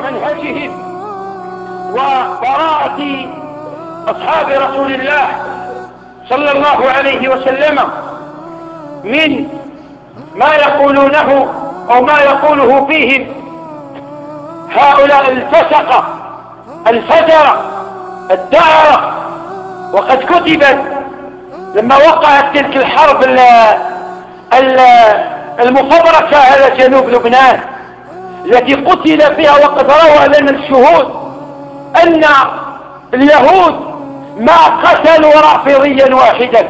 منهجهم وبراءة أصحاب رسول الله صلى الله عليه وسلم من ما يقولونه أو ما يقوله فيهم هؤلاء الفسقة الفجرة الدعرة وقد كتبت لما وقعت تلك الحرب المفبركة على جنوب لبنان. التي قتل فيها وقد روى لنا الشهود أن اليهود ما قتلوا رافضيا واحدا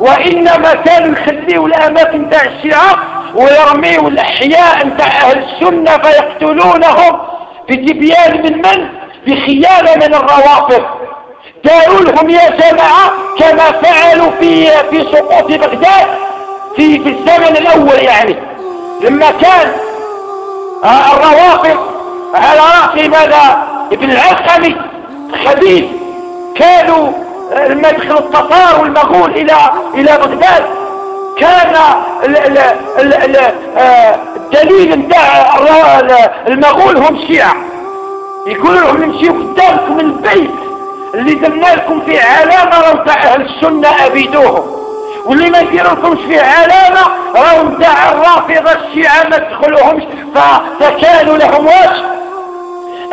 وإنما كانوا يخليوا الأماكن تاع الشيعة ويرميوا الأحياء تاع أهل السنة فيقتلونهم بتبيان من من؟ بخيانة من الروافض. قالوا لهم يا جماعة كما فعلوا في في سقوط بغداد في في الزمن الأول يعني. لما كان الروافض. على رأس ماذا؟ ابن العلقمي خبيث كانوا لما دخلوا التتار والمغول إلى إلى بغداد. كان آه، الدليل نتاع المغول هم الشيعة يقولوا لهم نمشيو قدامكم البيت اللي درنا لكم فيه علامة تاع أهل السنة أبيدوهم. واللي ما يديروا لكمش فيه علامة راهو تاع الرافضة الشيعة ما تدخلوهمش فكانوا لهم وجه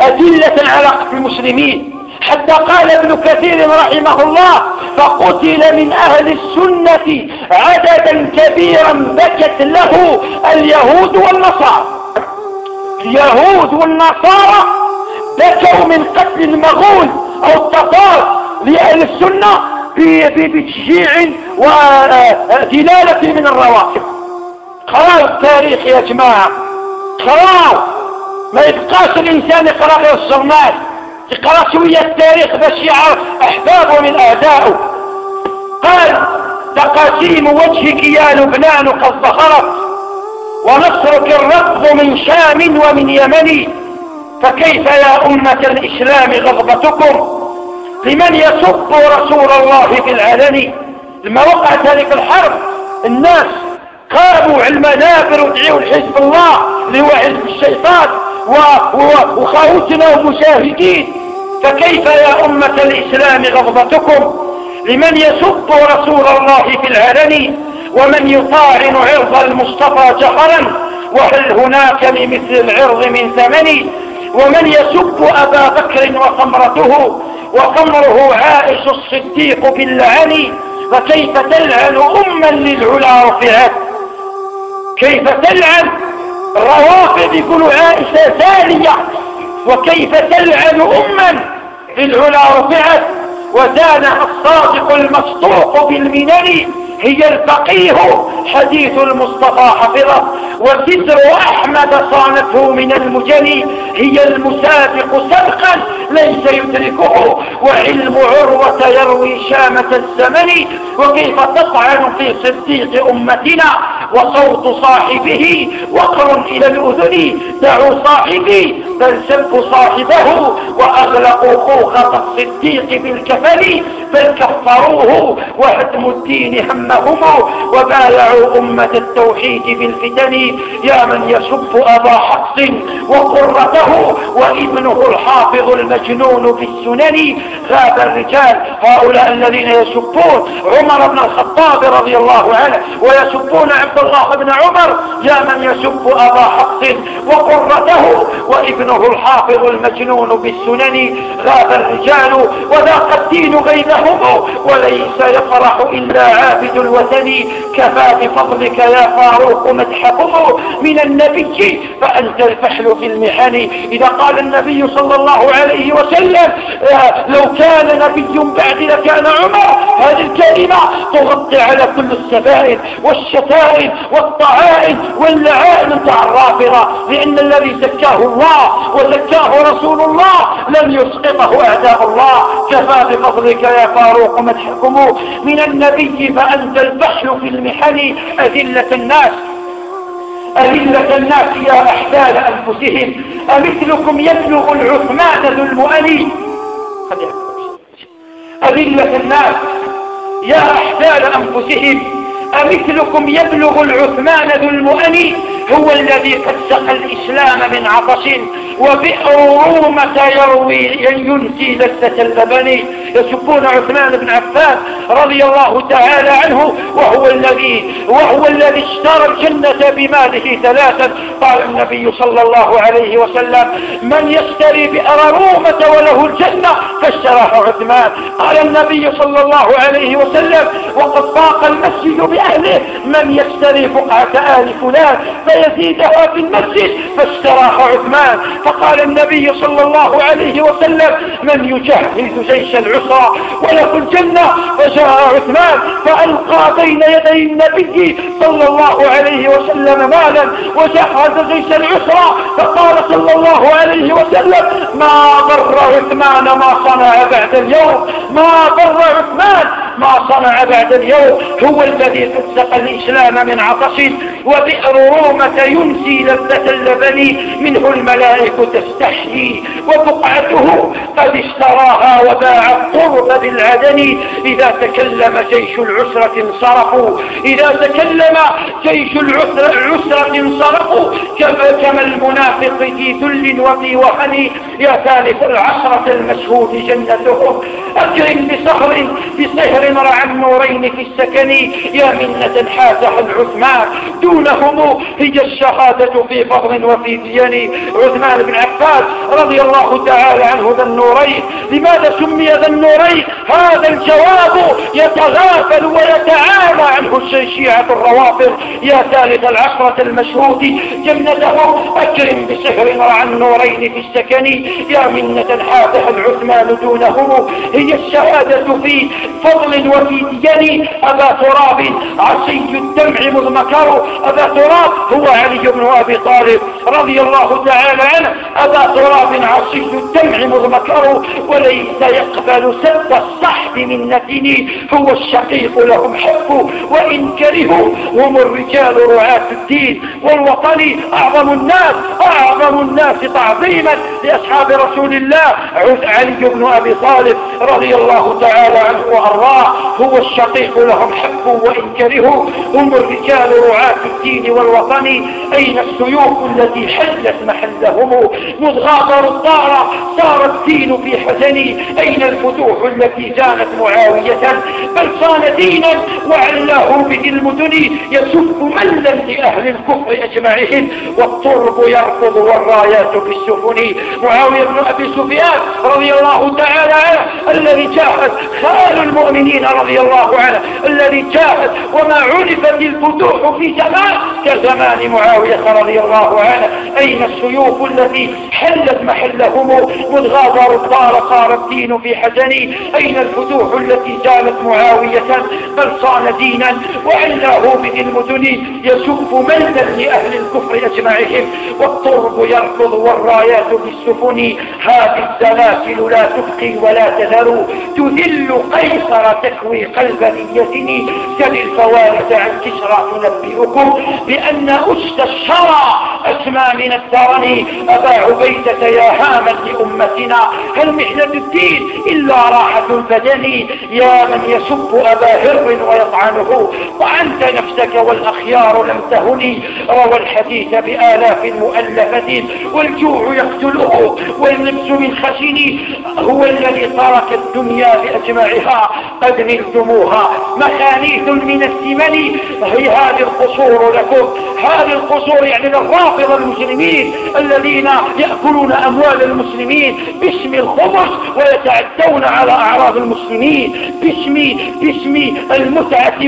أدلة على قتل المسلمين. حتى قال ابن كثير رحمه الله فقتل من أهل السنة عددا كبيرا بكت له اليهود والنصارى. اليهود والنصارى بكوا من قتل المغول أو التتار لأهل السنة بتشجيع ودلالة من الرواتب قرار التاريخ يا جماعة. قرار. ما يبقاش الإنسان يقرأ غير الجرنال يقرأ شوية التاريخ باش يعرف أحبابه من أعدائه قال تقاسيم وجهك يا لبنان قد ظهرت ونصرك الرفض من شام ومن يمن. فكيف يا أمة الإسلام غضبتكم؟ لمن يسب رسول الله في العلن؟ لما وقعت هذه الحرب. الناس قاموا على المنابر ودعوا لحزب الله اللي هو حزب الشيطان وخاوتنا ومشاهدين. فكيف يا أمة الإسلام غضبتكم؟ لمن يسب رسول الله في العلن ومن يطاعن عرض المصطفى جهرا وهل هناك لمثل العرض من ثمن؟ ومن يسب أبا بكر وخمرته وخمره عائش الصديق باللعن؟ فكيف تلعن أما للعلا رفعت كيف تلعن الروافض يقولوا عائشة ثانية؟ وكيف تلعن أما للعلا رفعت وزانها الصادق المصطوق بالمنن هي الفقيه حديث المصطفى حفظه. وستر أحمد صانته من المجن هي المسابق سبقا ليس يدركه وعلم عروة يروي شامة الزمن وكيف تطعن في صديق أمتنا؟ وصوت صاحبه وقر إلى الأذن دعوا صاحبي بل سبوا صاحبه وأغلقوا خوخة الصديق بالكفل بل كفروه وهدم الدين همهم وبايعوا أمة التوحيد بالفتن. يا من يسب أبا حفص وقرته وابنه الحافظ المجنون في السنن غاب الرجال هؤلاء الذين يسبون عمر بن الخطاب رضي الله عنه ويسبون عبد الله بن عمر. يا من يسب أبا حفص وقرته وابنه الحافظ المجنون بالسنن غاب الرجال وذاق الدين بينهم وليس يفرح إلا عابد الوثن. كفى بفضلك يا فاروق من النبي فأنت الفحل في المحن. إذا قال النبي صلى الله عليه وسلم آه، لو كان نبي بعد لكان عمر هذه الكلمة تغطي على كل السفائل والشتائم والطعائن واللعائن تاع الرافضة لأن الذي زكاه الله وزكاه رسول الله لم يسقطه أعداء الله. كفى بفضلك يا فاروق مدحكم. من النبي فأنت الفحل في المحن. أذلة الناس أذلة الناس يا أحبال أنفسهم أمثلكم يبلغ العثمان ذو المؤني أذلة الناس يا أحبال أنفسهم أمثلكم يبلغ العثمان ذو المؤني هو الذي سقى الإسلام من عطش وبئر رومة يروي ينسي لذة اللبن يسبون عثمان بن عفان رضي الله تعالى عنه وهو الذي وهو الذي اشترى الجنة بماله ثلاثا. قال النبي صلى الله عليه وسلم من يشتري بئر رومة وله الجنة فاشتراه عثمان. قال النبي صلى الله عليه وسلم وقد ضاق المسجد بأهله من يشتري بقعة آل فلان فيزيدها في المسجد فاشتراه عثمان فقال النبي صلى الله عليه وسلم من يجهز جيش العسرى وله الجنة؟ فجاء عثمان فألقى بين يدي النبي صلى الله عليه وسلم مالا وجهز جيش العسرى فقال صلى الله عليه وسلم ما ضر عثمان ما صنع بعد اليوم ما ضر عثمان ما صنع بعد اليوم هو الذي قد الإسلام من عطش وبئر رومة ينسي لذة اللبن منه الملائكة تستحيي وبقعته قد اشتراها وباع القرب بالعدن. إذا تكلم جيش العسرة انصرفوا إذا تكلم جيش العسرة انصرفوا كما المنافق في ذل وفي وهن يا ثالث العشرة المشهود جنتهم أكرم بصهر بصهر رعى النورين في السكن. يا منة حازح العثمان. دونهم هي الشهادة في فضل وفي دين. عثمان بن عفان رضي الله تعالى عنه ذا النورين. لماذا سمي ذا النورين؟ هذا الجواب يتغافل ويتعالى عنه الشيعة الروافض. يا ثالث العشرة المشهود جنته أكرم بسهر رعى النورين في السكن. يا منة حازح العثمان دونهم هي الشهادة في فضل وفي دين أبا تراب عصي الدمع مذ مكر أبا تراب هو علي بن أبي طالب رضي الله تعالى عنه. أبا تراب عصي الدمع مذ مكر وليس يقبل سد الصحب من نتني هو الشقيق لهم حب وإن كرهوا هم رعاة الدين والوطن أعظم الناس أعظم الناس تعظيما لأصحاب رسول الله. علي بن أبي طالب رضي الله تعالى عنه وأرضاه هو الشقيق لهم حب وإن كرهوا هم الرجال رعاة الدين والوطن. أين السيوف التي حلت محلهم؟ مذ غادروا الدار صار الدين في حزن. أين الفتوح التي زانت معاوية؟ بل صان دينا وعلاه به المدن يسف ملا لأهل الكفر أجمعهم والطرب يركض والرايات في السفن معاوية بن أبي سفيان رضي الله تعالى عنه الذي جاهد خال المؤمنين رضي الله عنه الذي جاهد وما عرفت الفتوح في زمان كزمان معاوية رضي الله عنه أين السيوف التي حلت محلهم مذ غادروا الدار صار الدين في حزن أين الفتوح التي زالت معاوية بل صان دينا؟ وعلاه به المدن يسف ملدا لأهل الكفر أجمعهم والطرب يركض والرايات بالسفن هذه السلاسل لا تبقي ولا تذر تذل قيصر تكوي قلب نيتني سل الفوارث عن كسرى تنبئكم بأن أسد الشرى أسمى من الدرن. أبا عبيدة يا هاما لأمتنا هل محنة الدين إلا راحة البدن؟ يا من يسب أبا هر ويطعنه وأنت نفسك والأخيار لم تهني روى الحديث بآلاف مؤلفة والجوع يقتله واللبس من خشن. هو الذي ترك الدنيا بأجمعها قد نلتموها مخانيث من السمن هي هذه القصور لكم. هذه القصور يعني الرافض المسلمين الذين يأكلون أموال المسلمين باسم الخمس ويتعدون على أعراض المسلمين باسم باسم المتعة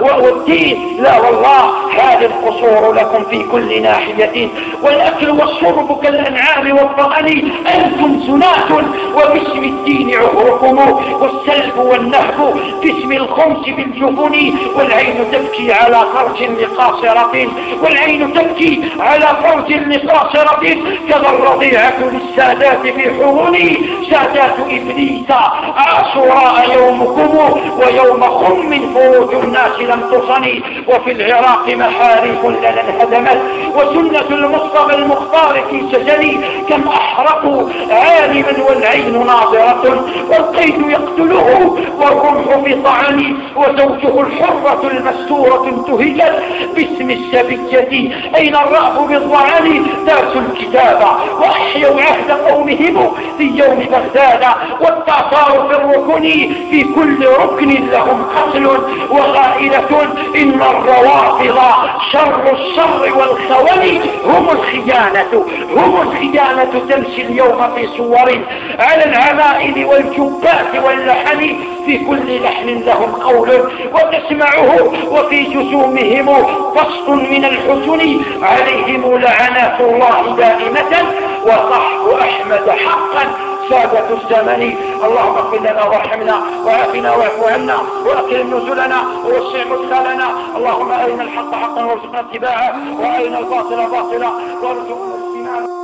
والدين. لا والله هذه القصور لكم في كل ناحية. والأكل والشرب كالأنعام والطعن أنتم سنات وباسم الدين عهركم والسلب والنهب باسم الخمس بالجفن والعين تبكي على خرج لقاصرة والعين تبكي على فرج الفرج النقاصرة كذا الرضيعة للسادات في حضني سادات إبليس عاشوراء يومكم ويوم خم فروج الناس لم تصني وفي العراق محاريف لنا انهدمت وسنة المصطفى المختار في سجني كم أحرقوا عالما والعين ناظرة والقيد يقتله والرمح في طعني وزوجه الحرة المستورة انتهجت باسم السبية. أين الرأب بالضعن؟ داسوا الكتاب وأحيوا عهد قومهم في يوم بغداد والتعطار في الركن. في كل ركن لهم قتل وغائلة. إن الروافض شر الشر والخون. هم الخيانة هم الخيانة تمشي اليوم في صور على العمائل والجبات واللحن في كل لحن لهم قول وتسمعه وفي جسومهم فصل من الحسن عليهم لعنات الله دائمة وصحب أحمد حقا. سادة الزمن. اللهم اغفر لنا وارحمنا وعافنا واعف عنا وأكرم نزلنا ووسع مدخلنا. اللهم أرنا الحق حقا وارزقنا اتباعه وأرنا الباطل باطلا. وارزقنا